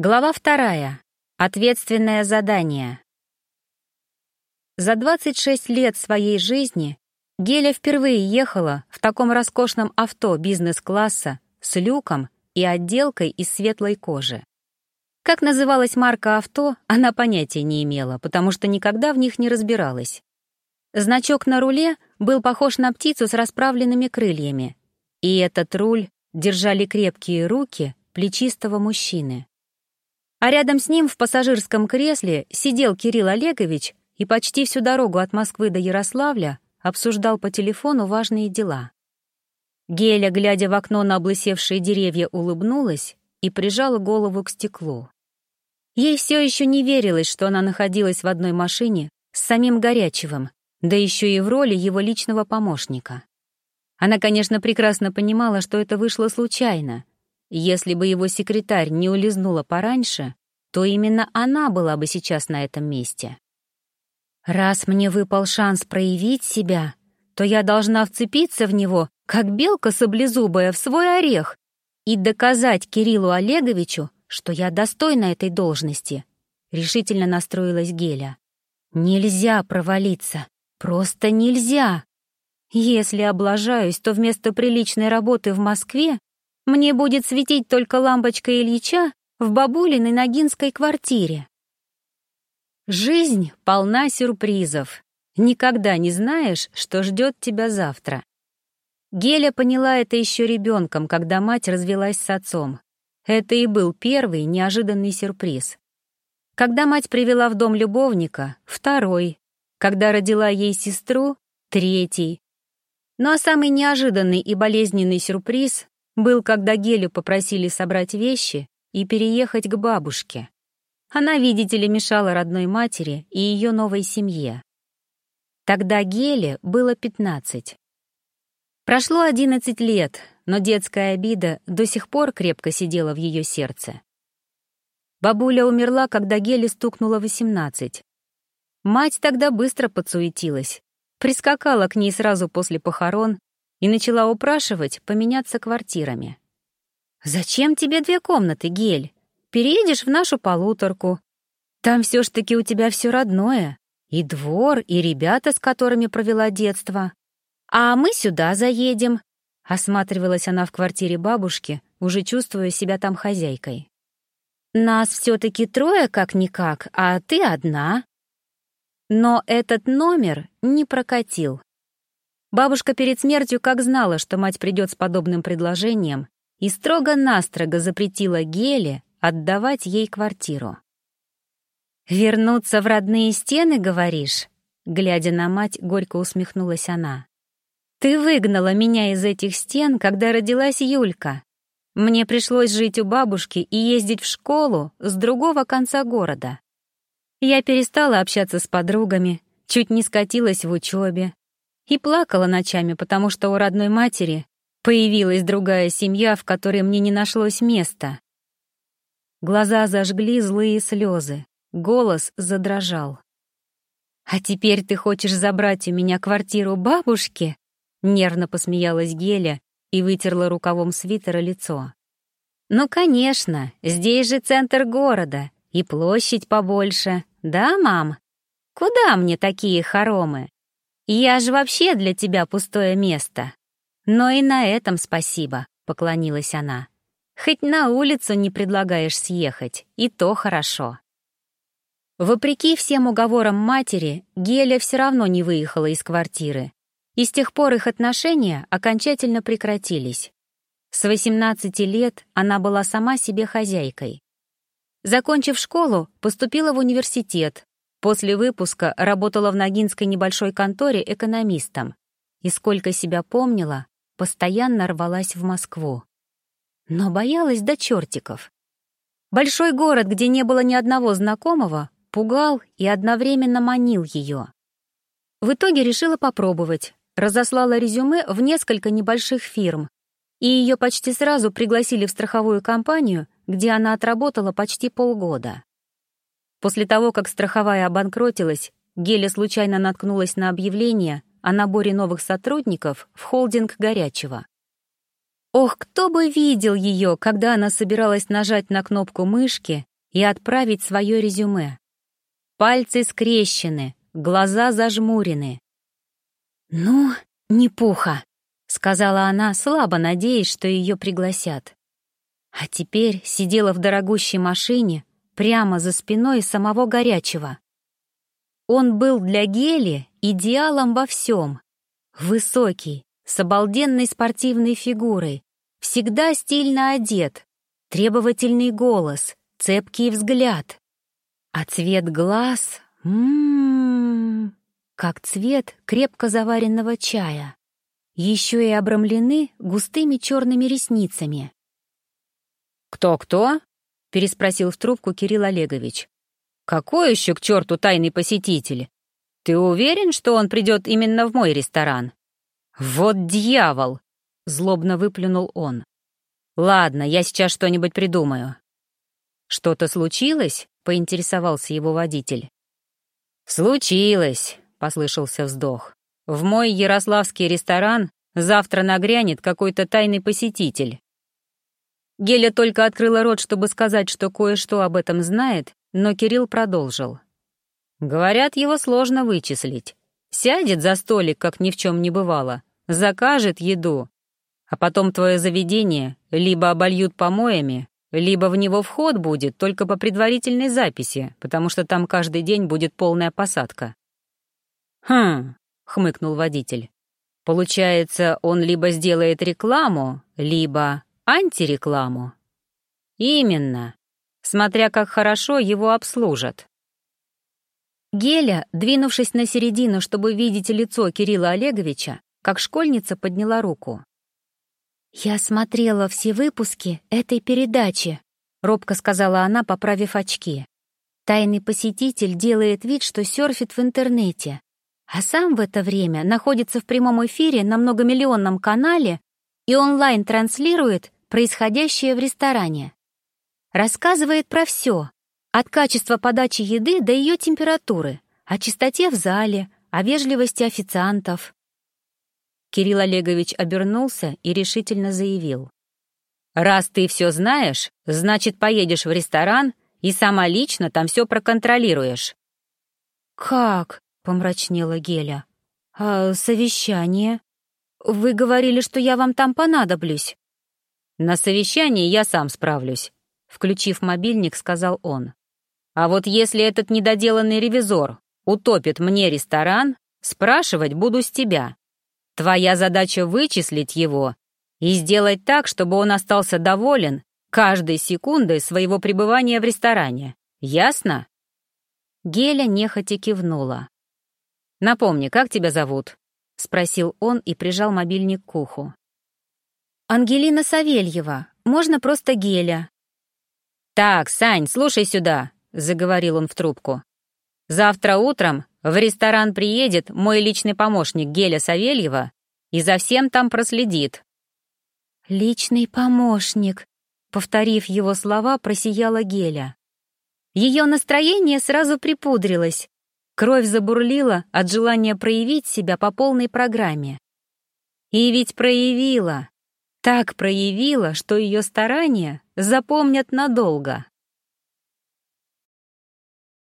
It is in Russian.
Глава вторая. Ответственное задание. За 26 лет своей жизни Геля впервые ехала в таком роскошном авто бизнес-класса с люком и отделкой из светлой кожи. Как называлась марка авто, она понятия не имела, потому что никогда в них не разбиралась. Значок на руле был похож на птицу с расправленными крыльями, и этот руль держали крепкие руки плечистого мужчины. А рядом с ним в пассажирском кресле сидел Кирилл Олегович и почти всю дорогу от Москвы до Ярославля обсуждал по телефону важные дела. Геля, глядя в окно на облысевшие деревья, улыбнулась и прижала голову к стеклу. Ей все еще не верилось, что она находилась в одной машине с самим Горячевым, да еще и в роли его личного помощника. Она, конечно, прекрасно понимала, что это вышло случайно, если бы его секретарь не улизнула пораньше, то именно она была бы сейчас на этом месте. Раз мне выпал шанс проявить себя, то я должна вцепиться в него, как белка саблезубая, в свой орех и доказать Кириллу Олеговичу, что я достойна этой должности. Решительно настроилась Геля. Нельзя провалиться. Просто нельзя. Если облажаюсь, то вместо приличной работы в Москве мне будет светить только лампочка Ильича в бабулиной Ногинской квартире. Жизнь полна сюрпризов. Никогда не знаешь, что ждет тебя завтра. Геля поняла это еще ребенком, когда мать развелась с отцом. Это и был первый неожиданный сюрприз. Когда мать привела в дом любовника — второй. Когда родила ей сестру — третий. Ну а самый неожиданный и болезненный сюрприз был, когда Гелю попросили собрать вещи и переехать к бабушке. Она, видите ли, мешала родной матери и ее новой семье. Тогда Геле было 15. Прошло 11 лет, но детская обида до сих пор крепко сидела в ее сердце. Бабуля умерла, когда Геле стукнуло 18. Мать тогда быстро подсуетилась, прискакала к ней сразу после похорон и начала упрашивать поменяться квартирами. «Зачем тебе две комнаты, Гель? Переедешь в нашу полуторку. Там все ж таки у тебя все родное. И двор, и ребята, с которыми провела детство. А мы сюда заедем». Осматривалась она в квартире бабушки, уже чувствуя себя там хозяйкой. «Нас все-таки трое как-никак, а ты одна». Но этот номер не прокатил. Бабушка перед смертью как знала, что мать придет с подобным предложением, и строго-настрого запретила Геле отдавать ей квартиру. «Вернуться в родные стены, говоришь?» Глядя на мать, горько усмехнулась она. «Ты выгнала меня из этих стен, когда родилась Юлька. Мне пришлось жить у бабушки и ездить в школу с другого конца города. Я перестала общаться с подругами, чуть не скатилась в учебе, и плакала ночами, потому что у родной матери появилась другая семья, в которой мне не нашлось места. Глаза зажгли злые слезы, голос задрожал. «А теперь ты хочешь забрать у меня квартиру бабушки?» Нервно посмеялась Геля и вытерла рукавом свитера лицо. «Ну, конечно, здесь же центр города и площадь побольше, да, мам? Куда мне такие хоромы?» «Я же вообще для тебя пустое место». «Но и на этом спасибо», — поклонилась она. «Хоть на улицу не предлагаешь съехать, и то хорошо». Вопреки всем уговорам матери, Геля все равно не выехала из квартиры, и с тех пор их отношения окончательно прекратились. С 18 лет она была сама себе хозяйкой. Закончив школу, поступила в университет, После выпуска работала в Ногинской небольшой конторе экономистом и, сколько себя помнила, постоянно рвалась в Москву. Но боялась до чертиков. Большой город, где не было ни одного знакомого, пугал и одновременно манил ее. В итоге решила попробовать, разослала резюме в несколько небольших фирм, и ее почти сразу пригласили в страховую компанию, где она отработала почти полгода. После того, как страховая обанкротилась, Геля случайно наткнулась на объявление о наборе новых сотрудников в холдинг «Горячего». Ох, кто бы видел ее, когда она собиралась нажать на кнопку мышки и отправить свое резюме. Пальцы скрещены, глаза зажмурены. «Ну, не пуха», — сказала она, слабо надеясь, что ее пригласят. А теперь сидела в дорогущей машине прямо за спиной самого горячего. Он был для Гели идеалом во всем. Высокий, с обалденной спортивной фигурой, всегда стильно одет, требовательный голос, цепкий взгляд. А цвет глаз... Ммм... Как цвет крепко заваренного чая. Еще и обрамлены густыми черными ресницами. «Кто-кто?» — переспросил в трубку Кирилл Олегович. «Какой еще к черту тайный посетитель? Ты уверен, что он придет именно в мой ресторан?» «Вот дьявол!» — злобно выплюнул он. «Ладно, я сейчас что-нибудь придумаю». «Что-то случилось?» — поинтересовался его водитель. «Случилось», — послышался вздох. «В мой ярославский ресторан завтра нагрянет какой-то тайный посетитель». Геля только открыла рот, чтобы сказать, что кое-что об этом знает, но Кирилл продолжил. «Говорят, его сложно вычислить. Сядет за столик, как ни в чем не бывало, закажет еду, а потом твое заведение либо обольют помоями, либо в него вход будет только по предварительной записи, потому что там каждый день будет полная посадка. «Хм», — хмыкнул водитель. «Получается, он либо сделает рекламу, либо антирекламу». «Именно, смотря как хорошо его обслужат». Геля, двинувшись на середину, чтобы видеть лицо Кирилла Олеговича, как школьница подняла руку. «Я смотрела все выпуски этой передачи», — робко сказала она, поправив очки. Тайный посетитель делает вид, что серфит в интернете, а сам в это время находится в прямом эфире на многомиллионном канале и онлайн транслирует происходящее в ресторане. Рассказывает про все, от качества подачи еды до ее температуры, о чистоте в зале, о вежливости официантов. Кирилл Олегович обернулся и решительно заявил. «Раз ты все знаешь, значит, поедешь в ресторан и сама лично там все проконтролируешь». «Как?» — помрачнела Геля. «А совещание? Вы говорили, что я вам там понадоблюсь». «На совещании я сам справлюсь», — включив мобильник, сказал он. «А вот если этот недоделанный ревизор утопит мне ресторан, спрашивать буду с тебя. Твоя задача вычислить его и сделать так, чтобы он остался доволен каждой секундой своего пребывания в ресторане. Ясно?» Геля нехотя кивнула. «Напомни, как тебя зовут?» — спросил он и прижал мобильник к уху. «Ангелина Савельева. Можно просто Геля». «Так, Сань, слушай сюда», — заговорил он в трубку. «Завтра утром в ресторан приедет мой личный помощник Геля Савельева и за всем там проследит». «Личный помощник», — повторив его слова, просияла Геля. Ее настроение сразу припудрилось. Кровь забурлила от желания проявить себя по полной программе. И ведь проявила. Так проявила, что ее старания запомнят надолго.